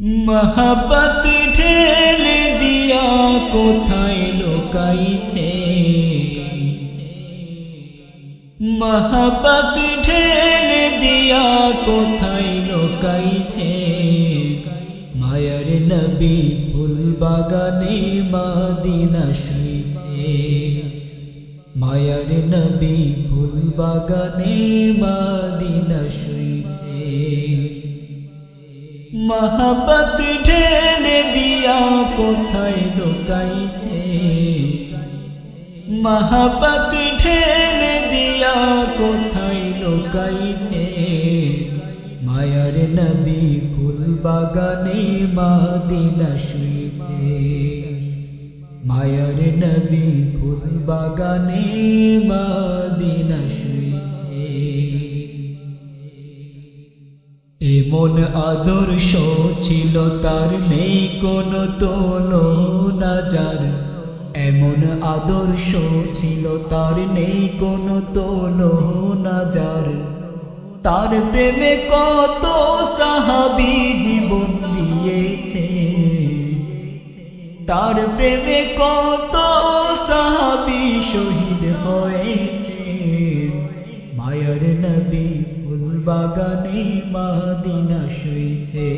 মহাবত ঠেলে দিয়া কোথায় লোকাইছে? মহাবত ঠেলে দিয়া কোথায় লোকাইছে? মায়ার নবী ফুল বাগানে মাদিনা শুইছে। মায়ার নবী ফুল বাগানে মাদিনা শুইছে। মহাবত ঢেলে দিয়া কোথায় লোকাইছে? মহাবত ঢেলে দিয়া কোথায় লোকাইছে? মায়ার নবী ফুল বাগানে মাদিনা শুয়েছে। মায়ার নবী ফুল বাগানে মাদিনা এমন আদর্শ ছিল তার নেই কোনো তোলো নাজার এমন আদর্শ ছিল তার নেই কোনো তোলো নাজার তার প্রেমে কত সাহাবি জীবন দিয়েছে। তার প্রেমে কত সাহাবি শহীদ হয়েছে। মায়ার নবী বাগানে মাদিনা শুয়েছে।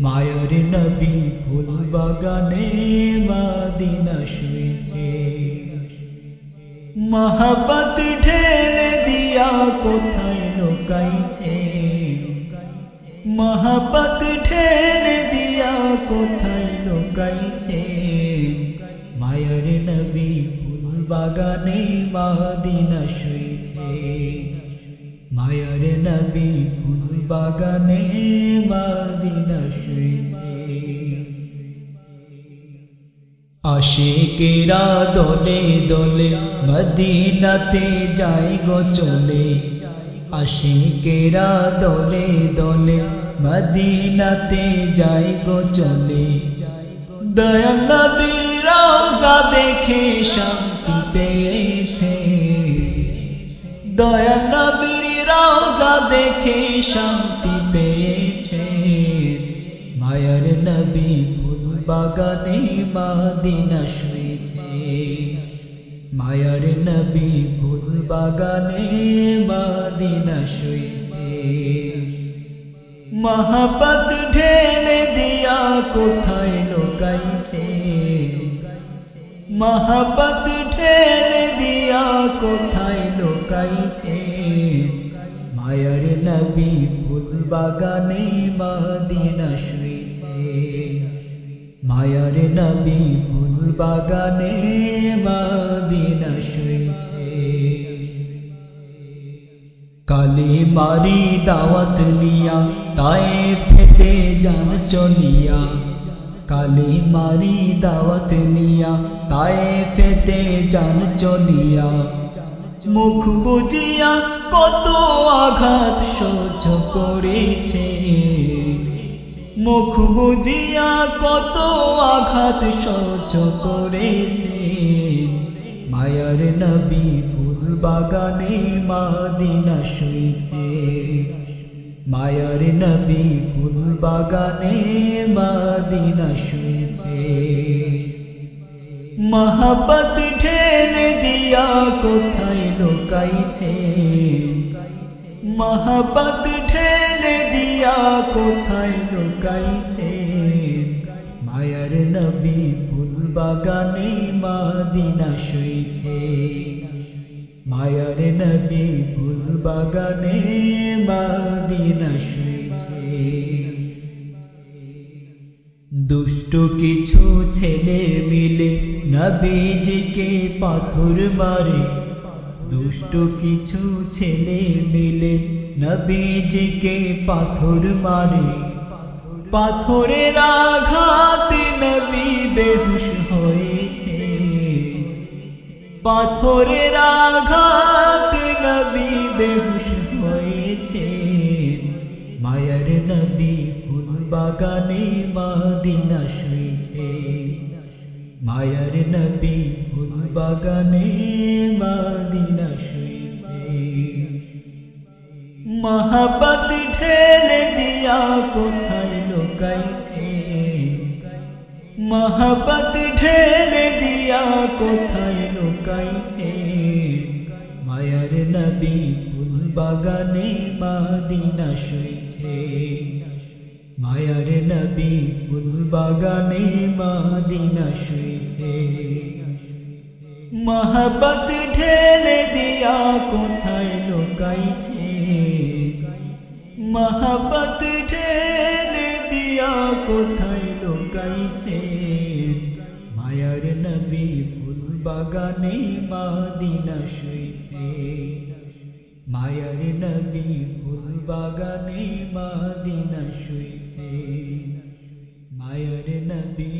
মায়ার নবী ফুল বাগানে মাদিনা শুয়েছে। মহাবত ঢেলে দিয়া কোথায় লোকাইছে? মহাবত ঠেলে দিয়া কোথায় লোকাইছে? মায়ের নবী ফুল বাগানে মাদিনা শুয়েছে। মায়ের নবী ফুল বাগানে মাদিনা শুয়েছে আশিকেরা দলে দলে মদিনাতে যাই গো চলে। আশিকেরা দলে দলে মদিনাতে যাই গো চলে। দয়াল রওজা দেখে শান্তি পেয়েছে। দয়াল নবীর রওজা দেখে শান্তি পেয়েছে। মায়ার নবী ফুল বাগানে মাদিনা শুয়েছে। মায়ার নবী ফুল বাগানে মাদিনা শুয়েছে। মহাপত ঢেলে দিয়া কোথায় লোকাইছে? মহাপত ঢেলে দিয়া কোথায় লোকাইছে? মায়ার নবী ফুল বাগানে মাদিনা শুয়েছে। মায়ার নবী ফুল বাগানে মাদিনা শুয়েছে। কালি মারি দাওয়াত নিয়া তাই ফেতে জান চলিয়া। কালি মারি দাওয়াত নিয়া তাই ফেতে জান চলিয়া। মুখ বুঝিয়া কত আঘাত সহ্য করেছে। মুখ বুঝিয়া কত আঘাত সহ্য করেছে। মায়ার নবী ফুল বাগানে মাদিনা শুয়েছে মায়ার নবী ফুল বাগানে মাদিনা শুয়েছে মহাবত ঠেলে দিয়া কোথায় লোকাইছে? মহাবত ঠেলে দিয়া কোথায় লোকাইছে? মায়ার নবী ফুল বাগানে মাদিনা শুয়েছে মায়ার নবী ফুল বাগানে মাদিনা শুয়েছে কিছু ছেলে মিলে নবীজিকে পাথর মারে। দুষ্ট কিছু ছেলে মিলে নবীজিকে পাথর মারে। পাথরের আঘাত নবী বেহুশ হয়েছে। পাথরের আঘাত নবী বেহুশ হয়েছে। মায়ার নবী বাগানে মাদিনা শুয়েছে। মায়ার নবী ফুল বাগানে মাদিনা শুয়েছে। মহাবত ঠেলে দিয়া কোথায় লোক লুকাইছে? মহাবত ঢেলে দিয়া কোথায় লুকাইছে? মায়ার নবী ফুল বাগানে মাদিনা শুইছে মায়ার নবী ফুল বাগানে মাদিনা শুইছে মহাবত ঢেলে দিয়া কোথায় লুকাইছে? মহাবত ঢেলে দিয়া কোথায় লুকাইছে? মায়ার নবী ফুল বাগানে মাদিনা শুইছে মায়ার নবী ফুল বাগানে মাদিনা শুয়েছে মায়ার নবী